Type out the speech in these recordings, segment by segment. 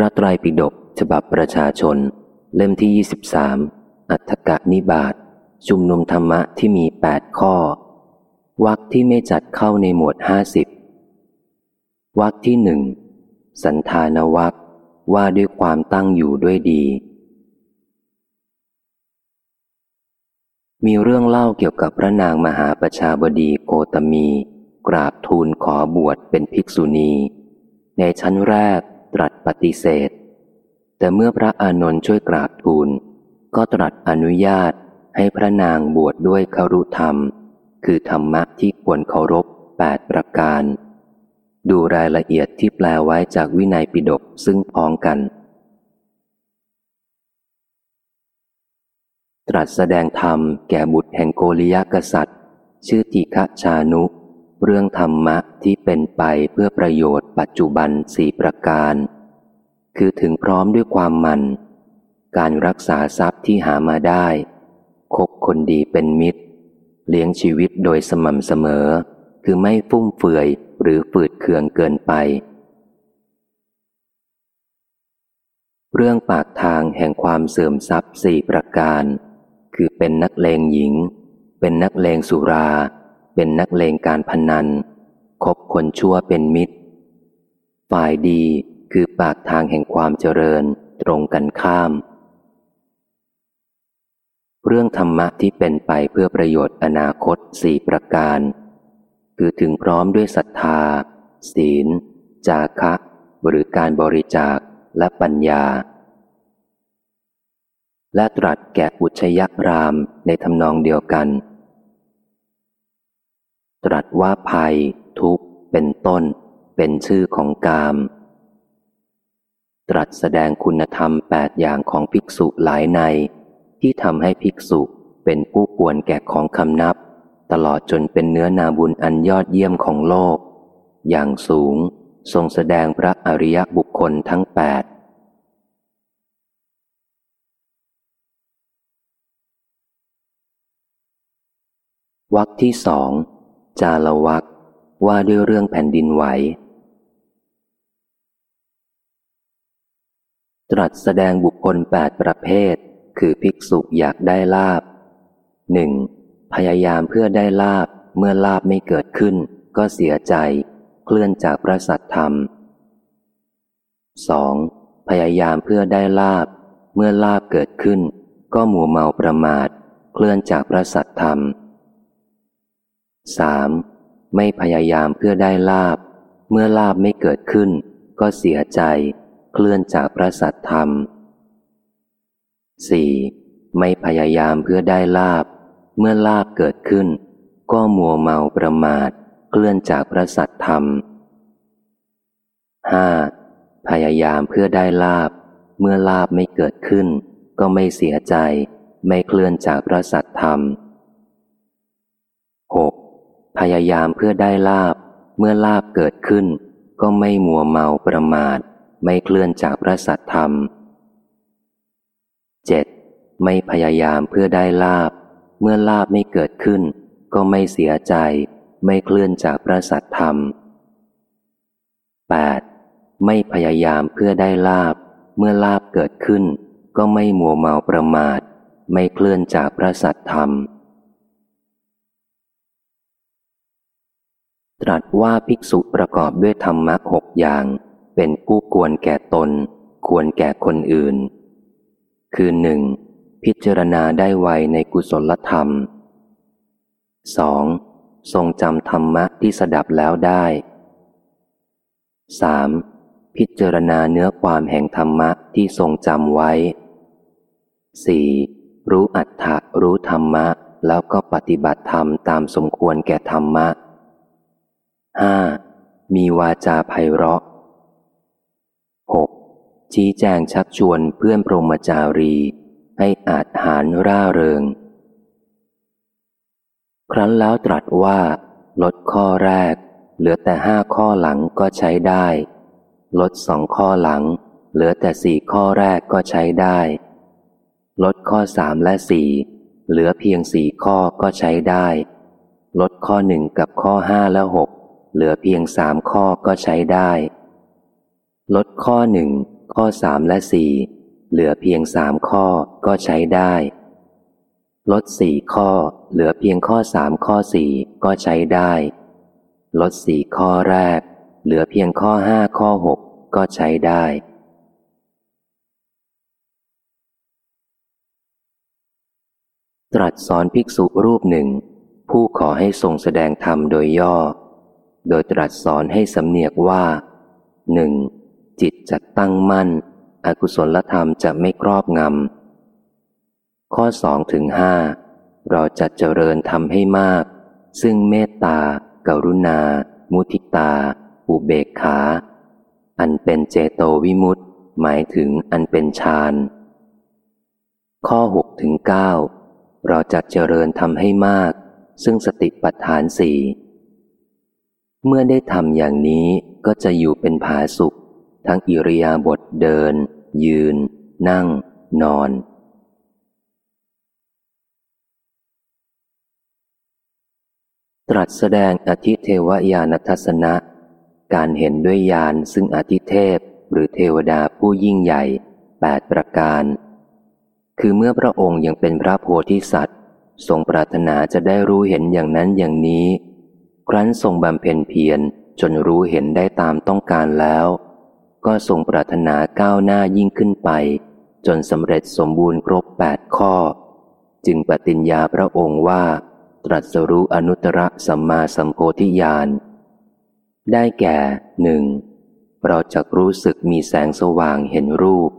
ระไตรปิฎกฉบับประชาชน เล่มที่ 23 อัฏฐกะนิบาตชุมนุมธรรมะที่มีแปดข้อ วักที่ไม่จัดเข้าในหมวดห้าสิบวักที่หนึ่งสันธานวักว่าด้วยความตั้งอยู่ด้วยดี มีเรื่องเล่าเกี่ยวกับพระนางมหาประชาบดีโกตมี กราบทูลขอบวชเป็นภิกษุณี ในชั้นแรก ตรัสปฏิเสธ แต่เมื่อพระอานนท์ช่วยกราบทูล ก็ตรัสอนุญาตให้พระนางบวชดด้วยคารุธรรม คือธรรมะที่ควรเคารพแปดประการ ดูรายละเอียดที่แปลไว้จากวินัยปิฎกซึ่งพ้องกัน ตรัสแสดงธรรมแก่บุตรแห่งโกริยกษัตริย์ ชื่อติฆชานุ เรื่องธรรมะที่เป็นไปเพื่อประโยชน์ปัจจุบันสี่ประการ คือถึงพร้อมด้วยความมัน การรักษาทรัพย์ที่หามาได้ คบคนดีเป็นมิตร เลี้ยงชีวิตโดยสม่ำเสมอ คือไม่ฟุ่มเฟือยหรือฝืดเคืองเกินไป เรื่องปากทางแห่งความเสื่อมทรัพย์สี่ประการ คือเป็นนักเลงหญิง เป็นนักเลงสุรา เป็นนักเลงการพนัน คบคนชั่วเป็นมิตร ฝ่ายดีคือปากทางแห่งความเจริญตรงกันข้าม เรื่องธรรมะที่เป็นไปเพื่อประโยชน์อนาคตสี่ประการ คือถึงพร้อมด้วยศรัทธา ศีล จาคะ หรือการบริจาคและปัญญา และตรัสแก่อุชยรามในทำนองเดียวกัน ตรัสว่าภัย ทุกข์ เป็นต้น เป็นชื่อของกาม ตรัสแสดงคุณธรรมแปดอย่างของภิกษุหลายใน ที่ทำให้ภิกษุเป็นผู้ควรแก่ของคำนับ ตลอดจนเป็นเนื้อนาบุญอันยอดเยี่ยมของโลก อย่างสูงทรงแสดงพระอริยบุคคลทั้งแปดวักที่สอง จาลวักว่าด้วยเรื่องแผ่นดินไหว ตรัสแสดงบุคคลแปดประเภท คือภิกษุอยากได้ลาบหนึ่งพยายามเพื่อได้ลาบเมื่อลาบไม่เกิดขึ้น ก็เสียใจ เคลื่อนจากพระสัตธรรมสองพยายามเพื่อได้ลาบ เมื่อลาบเกิดขึ้น ก็หมัวเมาประมาท เคลื่อนจากพระสัตธรรม สามไม่พยายามเพื่อได้ลาบ เมื่อลาบไม่เกิดขึ้น ก็เสียใจ เคลื่อนจากพระสัตธรรมสี่ไม่พยายามเพื่อได้ลาบ เมื่อลาบเกิดขึ้น ก็มัวเมาประมาท เคลื่อนจากพระสัตธรรมห้าพยายามเพื่อได้ลาบ เมื่อลาบไม่เกิดขึ้น ก็ไม่เสียใจ ไม่เคลื่อนจากพระสัตธรรม พยายามเพื่อได้ลาบ เมื่อลาบเกิดขึ้น ก็ไม่มัวเมาประมาท ไม่เคลื่อนจากพระสัตธรรมเจ็ดไม่พยายามเพื่อได้ลาบ เมื่อลาบไม่เกิดขึ้น ก็ไม่เสียใจ ไม่เคลื่อนจากพระสัตธรรม 8. ไม่พยายามเพื่อได้ลาบ เมื่อลาบเกิดขึ้น ก็ไม่มัวเมาประมาท ไม่เคลื่อนจากพระสัตธรรม ตรัสว่าภิกษุประกอบด้วยธรรมะหกอย่าง เป็นผู้ควรแก่ตน ควรแก่คนอื่น คือหนึ่งพิจารณาได้ไวในกุศลธรรม 2. ทรงจำธรรมะที่สดับแล้วได้ 3. พิจารณาเนื้อความแห่งธรรมะที่ทรงจำไว้ 4. รู้อัตถะรู้ธรรมะ แล้วก็ปฏิบัติธรรมตามสมควรแก่ธรรมะ 5. มีวาจาไพเราะ 6. ชี้แจงชักชวนเพื่อนพรหมจารี ให้อาจหารร่าเริง ครั้นแล้วตรัสว่า ลดข้อแรก เหลือแต่ห้าข้อหลังก็ใช้ได้ ลดสองข้อหลัง เหลือแต่สี่ข้อแรกก็ใช้ได้ ลดข้อสามและสี่เหลือเพียงสี่ข้อก็ใช้ได้ ลดข้อหนึ่งกับข้อห้าและหก เหลือเพียงสามข้อก็ใช้ได้ ลดข้อหนึ่งข้อสามและสี่เหลือเพียงสามข้อก็ใช้ได้ ลดสี่ข้อ เหลือเพียงข้อสามข้อสี่ก็ใช้ได้ ลดสี่ข้อแรก เหลือเพียงข้อห้าข้อหกก็ใช้ได้ ตรัสสอนภิกษุรูปหนึ่ง ผู้ขอให้ทรงแสดงธรรมโดยย่อ โดยตรัสสอนให้สำเนียกว่าหนึ่งจิตจะตั้งมั่น อกุศลธรรมจะไม่ครอบงำ ข้อสองถึงห้าเราจะเจริญทำให้มาก ซึ่งเมตตา กรุณา มุทิตา อุเบกขา อันเป็นเจโตวิมุตต์หมายถึงอันเป็นฌานข้อหกถึงเก้าเราจะเจริญทำให้มาก ซึ่งสติปัฏฐานสี่ เมื่อได้ทำอย่างนี้ก็จะอยู่เป็นผาสุข ทั้งอิริยาบถเดิน ยืน นั่ง นอน ตรัสแสดงอธิเทวญาณทัศนะ การเห็นด้วยญาณซึ่งอธิเทพหรือเทวดาผู้ยิ่งใหญ่แปดประการ คือเมื่อพระองค์ยังเป็นพระโพธิสัตว์ ทรงปรารถนาจะได้รู้เห็นอย่างนั้นอย่างนี้ ครั้นทรงบำเพ็ญเพียรจนรู้เห็นได้ตามต้องการแล้ว ก็ทรงปรารถนาก้าวหน้ายิ่งขึ้นไป จนสำเร็จสมบูรณ์ครบแปดข้อ จึงปฏิญญาพระองค์ว่า ตรัสรู้อนุตตรสัมมาสัมโพธิญาณ ได้แก่หนึ่งเราจะรู้สึกมีแสงสว่างเห็นรูป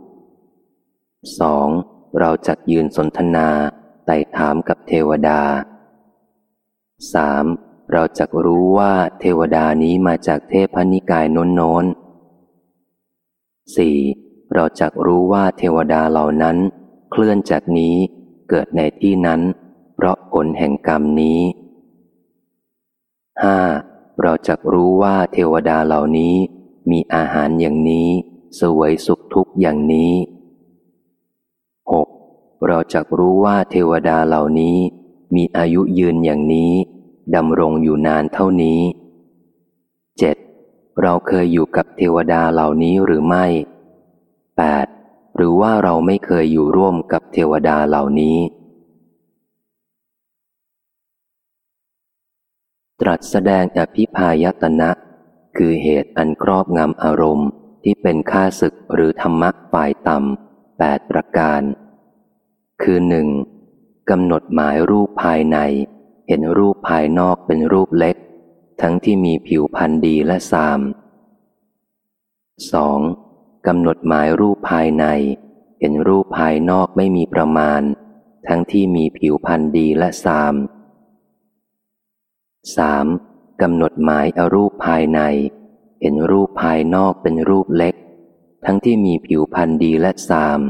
2. เราจะยืนสนทนาไต่ถามกับเทวดา 3. เราจะรู้ว่าเทวดานี้มาจากเทพนิกายโน้นโน้นสี่เราจะรู้ว่าเทวดาเหล่านั้น เคลื่อนจากนี้เกิดในที่นั้น เพราะผลแห่งกรรมนี้ห้าเราจะรู้ว่าเทวดาเหล่านี้มีอาหารอย่างนี้ สวยสุขทุกอย่างนี้หกเราจะรู้ว่าเทวดาเหล่านี้มีอายุยืนอย่างนี้ ดำรงอยู่นานเท่านี้เจ็ดเราเคยอยู่กับเทวดาเหล่านี้หรือไม่แปดหรือว่าเราไม่เคยอยู่ร่วมกับเทวดาเหล่านี้ ตรัสแสดงอภิพายตนะ คือเหตุอันครอบงำอารมณ์ที่เป็นค่าศึกหรือธรรมะฝ่ายต่ำแปดประการ คือหนึ่งกำหนดหมายรูปภายใน ห็นรูปภายนอกเป็นรูปเล็ก ทั้งที่มีผิวพันธ์ดีและสาม 2. กำหนดหมายรูปภายใน เห็นรูปภายนอกไม่มีประมาณ ทั้งที่มีผิวพันธ์ดีและสาม 3. กำหนดหมายอรูปภายใน เห็นรูปภายนอกเป็นรูปเล็ก ทั้งที่มีผิวพันธ์ดีและสาม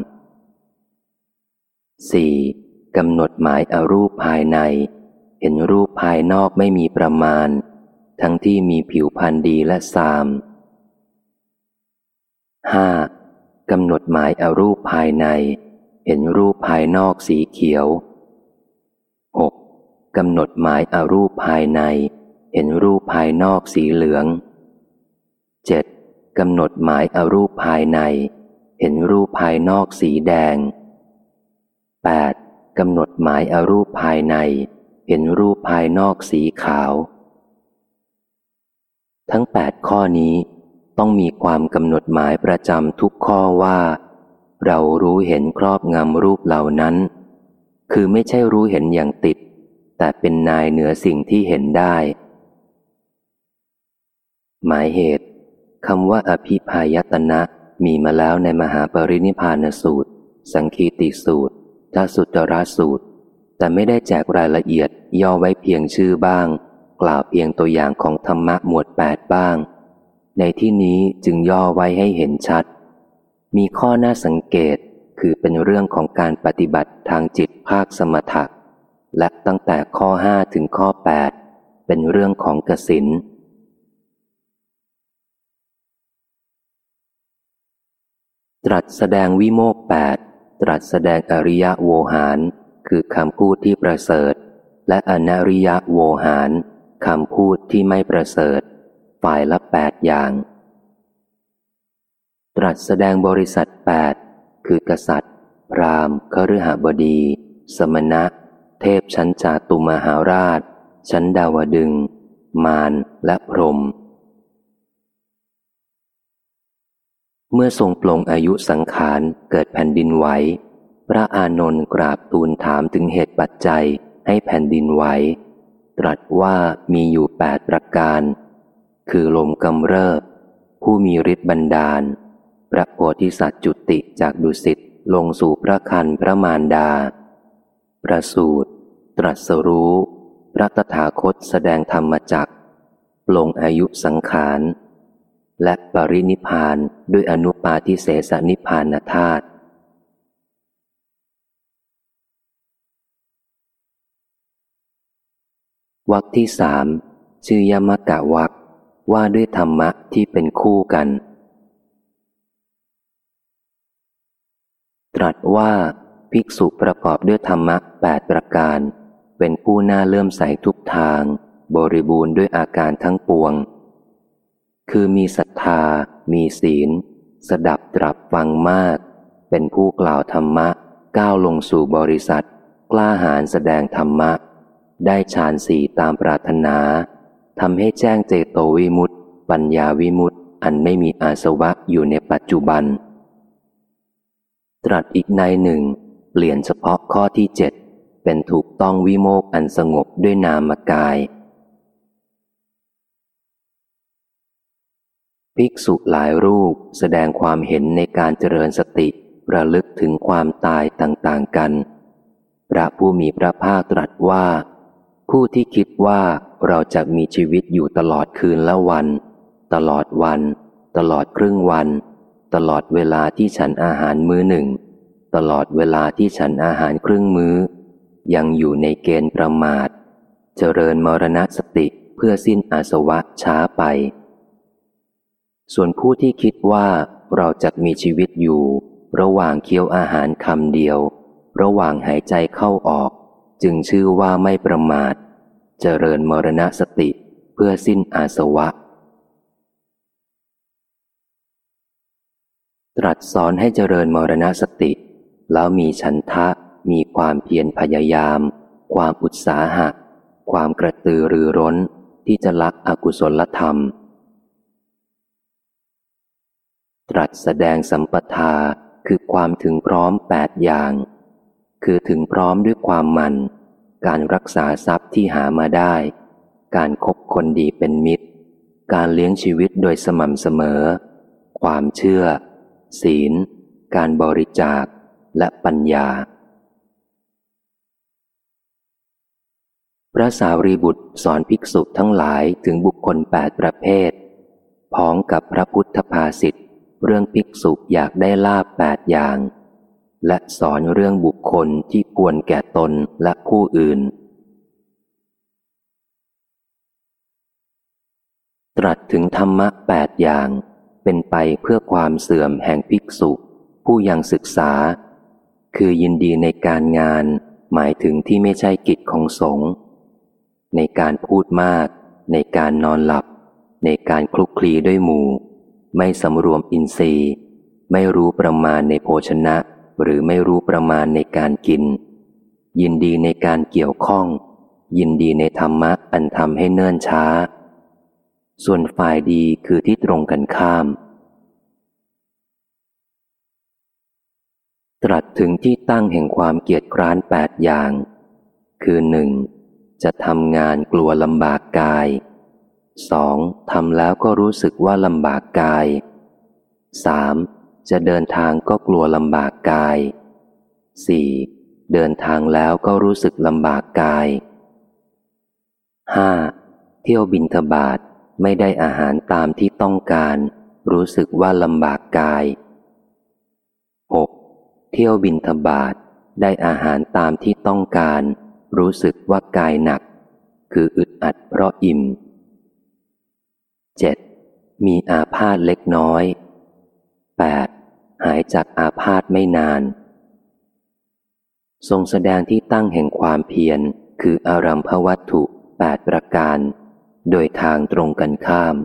4. กำหนดหมายอรูปภายใน เห็นรูปภายนอกไม่มีประมาณ ทั้งที่มีผิวพรรณดีและสามห้ากำหนดหมายอารูปภายใน เห็นรูปภายนอกสีเขียวหกกำหนดหมายอารูปภายใน เห็นรูปภายนอกสีเหลืองเจ็ดกำหนดหมายอารูปภายใน เห็นรูปภายนอกสีแดงแปดกำหนดหมายอารูปภายใน ห็นรูปภายนอกสีขาว ทั้งแปดข้อนี้ต้องมีความกำหนดหมายประจำทุกข้อว่า เรารู้เห็นครอบงำรูปเหล่านั้น คือไม่ใช่รู้เห็นอย่างติด แต่เป็นนายเหนือสิ่งที่เห็นได้ หมายเหตุคำว่าอภิพายตนะมีมาแล้วในมหาปรินิพานสูตร สังคีติสูตรทัสุตระสูตร แต่ไม่ได้แจกรายละเอียดย่อไว้เพียงชื่อบ้าง กล่าวเพียงตัวอย่างของธรรมะหมวดแปดบ้าง ในที่นี้จึงย่อไว้ให้เห็นชัด มีข้อน่าสังเกตคือเป็นเรื่องของการปฏิบัติทางจิตภาคสมถะและตั้งแต่ข้อห้าถึงข้อแปดเป็นเรื่องของกสินตรัสแสดงวิโมกแปดตรัสแสดงอริยะโวหาร คือคำพูดที่ประเสริฐ และอนาริยะโวหารคำพูดที่ไม่ประเสริฐ ฝ่ายละแปดอย่าง ตรัสแสดงบริษัทแปดคือกษัตริย์ พราหมณ์คฤหบดี สมณะ เทพชั้นจาตุมหาราช ชั้นดาวดึง มารและพรม เมื่อทรงปลงอายุสังขารเกิดแผ่นดินไหว พระอานนท์กราบทูลถามถึงเหตุปัจจัยให้แผ่นดินไหว ตรัสว่ามีอยู่แปดประการ คือลมกำเริบ ผู้มีฤทธิ์บันดาล พระโพธิสัตว์จุติจากดุสิตลงสู่พระคันพระมารดา ประสูตร ตรัสรู้ พระตถาคตแสดงธรรมจักปลงอายุสังขาร และปรินิพานด้วยอนุปาทิเสสนิพานธาตุ วักที่สามชื่อยมกะวักว่าด้วยธรรมะที่เป็นคู่กัน ตรัสว่าภิกษุประกอบด้วยธรรมะแปดประการ เป็นผู้น่าเลื่อมใสทุกทาง บริบูรณ์ด้วยอาการทั้งปวง คือมีศรัทธา มีศีล สดับตรับฟังมาก เป็นผู้กล่าวธรรมะ ก้าวลงสู่บริษัท กล้าหาญแสดงธรรมะ ได้ฌานสี่ตามปรารถนาทำให้แจ้งเจโตวิมุตติ ปัญญาวิมุตติ อันไม่มีอาสวะอยู่ในปัจจุบัน ตรัสอีกในหนึ่ง เปลี่ยนเฉพาะข้อที่เจ็ดเป็นถูกต้องวิโมกอันสงบด้วยนามกาย ภิกษุหลายรูปแสดงความเห็นในการเจริญสติระลึกถึงความตายต่างๆกัน พระผู้มีพระภาคตรัสว่า ผู้ที่คิดว่าเราจะมีชีวิตอยู่ตลอดคืนและวัน ตลอดวัน ตลอดครึ่งวัน ตลอดเวลาที่ฉันอาหารมื้อหนึ่ง ตลอดเวลาที่ฉันอาหารครึ่งมือ้อ ยังอยู่ในเกณฑ์ประมาท เจริญมรณสติเพื่อสิ้นอาสวะช้าไป ส่วนผู้ที่คิดว่าเราจะมีชีวิตอยู่ ระหว่างเคี้ยวอาหารคำเดียว ระหว่างหายใจเข้าออก จึงชื่อว่าไม่ประมาท เจริญมรณสติเพื่อสิ้นอาสวะ ตรัสสอนให้เจริญมรณสติ แล้วมีฉันทะ มีความเพียรพยายาม ความอุตสาหะ ความกระตือรือร้นที่จะลักอกุศลธรรม ตรัสแสดงสัมปทาคือความถึงพร้อมแปดอย่าง คือถึงพร้อมด้วยความมัน การรักษาทรัพย์ที่หามาได้ การคบคนดีเป็นมิตร การเลี้ยงชีวิตโดยสม่ำเสมอ ความเชื่อ ศีล การบริจาคและปัญญา พระสารีบุตรสอนภิกษุทั้งหลายถึงบุคคลแปดประเภท พ้องกับพระพุทธภาษิตเรื่องภิกษุอยากได้ลาบแปดอย่าง และสอนเรื่องบุคคลที่ควรแก่ตนและผู้อื่น ตรัสถึงธรรมะแปดอย่างเป็นไปเพื่อความเสื่อมแห่งภิกษุ ผู้ยังศึกษา คือยินดีในการงาน หมายถึงที่ไม่ใช่กิจของสงฆ์ในการพูดมาก ในการนอนหลับ ในการคลุกคลีด้วยหมู่ ไม่สำรวมอินทรีย์ ไม่รู้ประมาณในโภชนะ หรือไม่รู้ประมาณในการกิน ยินดีในการเกี่ยวข้อง ยินดีในธรรมะอันทำให้เนิ่นช้า ส่วนฝ่ายดีคือที่ตรงกันข้าม ตรัสถึงที่ตั้งแห่งความเกียจคร้านแปดอย่าง คือหนึ่งจะทำงานกลัวลำบากกายสองทำแล้วก็รู้สึกว่าลำบากกายสาม จะเดินทางก็กลัวลำบากกายสี่เดินทางแล้วก็รู้สึกลำบากกายห้าเที่ยวบินทบาทไม่ได้อาหารตามที่ต้องการ รู้สึกว่าลำบากกายหกเที่ยวบินทบาทได้อาหารตามที่ต้องการ รู้สึกว่ากายหนัก คืออึดอัดเพราะอิ่ม 7. มีอาพาธเล็กน้อย 8. หายจากอาพาธไม่นาน ทรงแสดงที่ตั้งแห่งความเพียร คืออารัมพวัตถุ8ประการ โดยทางตรงกันข้าม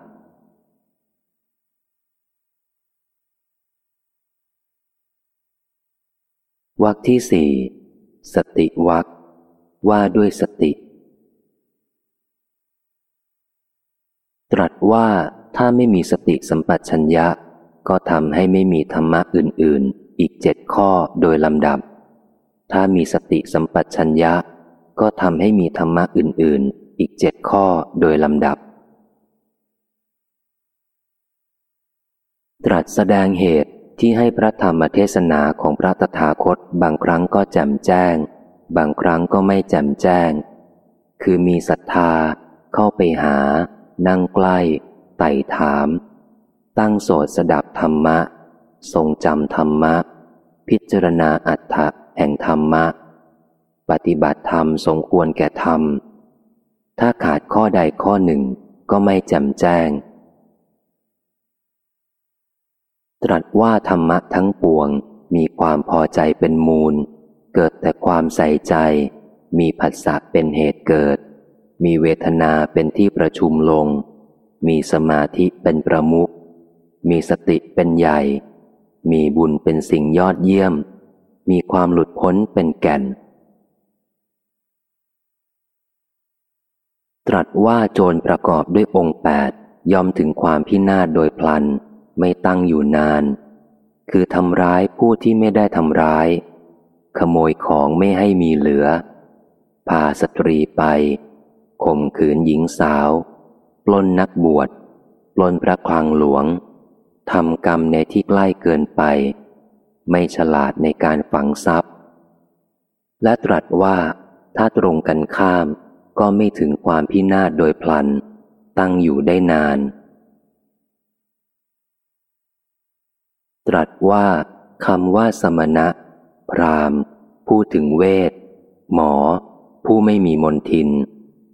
วักที่สี่สติวักว่าด้วยสติ ตรัสว่าถ้าไม่มีสติสัมปชัญญะ ก็ทำให้ไม่มีธรรมะอื่น ๆ อีกเจ็ดข้อโดยลำดับ ถ้ามีสติสัมปชัญญะ ก็ทำให้มีธรรมะอื่น ๆ อีกเจ็ดข้อโดยลำดับ ตรัสแสดงเหตุที่ให้พระธรรมเทศนาของพระตถาคตบางครั้งก็แจ่มแจ้ง บางครั้งก็ไม่แจ่มแจ้ง คือมีศรัทธา เข้าไปหา นั่งใกล้ ไต่ถาม ตั้งโสดสดับธรรมะ ทรงจำธรรมะ พิจารณาอัฏฐะแห่งธรรมะ ปฏิบัติธรรมสมควรแก่ธรรม ถ้าขาดข้อใดข้อหนึ่งก็ไม่แจ่มแจ้ง ตรัสว่าธรรมะทั้งปวงมีความพอใจเป็นมูล เกิดแต่ความใส่ใจ มีผัสสะเป็นเหตุเกิด มีเวทนาเป็นที่ประชุมลง มีสมาธิเป็นประมุข มีสติเป็นใหญ่ มีบุญเป็นสิ่งยอดเยี่ยม มีความหลุดพ้นเป็นแก่น ตรัสว่าโจรประกอบด้วยองค์แปดย่อมถึงความพินาศโดยพลัน ไม่ตั้งอยู่นาน คือทำร้ายผู้ที่ไม่ได้ทำร้าย ขโมยของไม่ให้มีเหลือ พาสตรีไปข่มขืนหญิงสาว ปล้นนักบวช ปล้นพระคลังหลวง ทำกรรมในที่ใกล้เกินไป ไม่ฉลาดในการฝังทรัพย์ และตรัสว่าถ้าตรงกันข้ามก็ไม่ถึงความพินาศโดยพลัน ตั้งอยู่ได้นาน ตรัสว่าคำว่าสมณะ พรามพูดถึงเวท หมอ ผู้ไม่มีมนทิน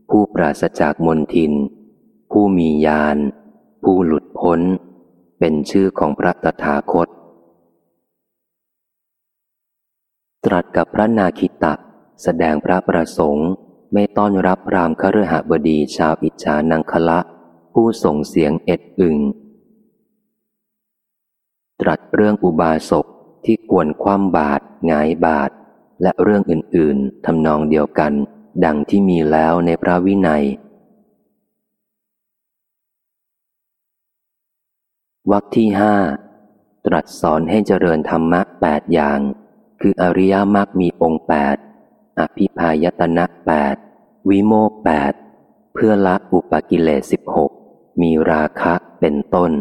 ผู้ปราศจากมนทิน ผู้มีญาณผู้หลุดพ้น เป็นชื่อของพระตถาคต ตรัสกับพระนาคิตะ แสดงพระประสงค์ ไม่ต้อนรับพรามคฤหบดีชาวอิจฉานังคละ ผู้ส่งเสียงเอ็ดอึง ตรัสเรื่องอุบาสกที่กวนความบาดงายบาดและเรื่องอื่น ๆทำนองเดียวกัน ดังที่มีแล้วในพระวินัย วรรคที่ห้าตรัสสอนให้เจริญธรรมะแปดอย่าง คืออริยมรรคมีองค์แปดอภิพายตนะแปดวิโมกแปดเพื่อละอุปกิเลสสิบหกมีราคะเป็นต้น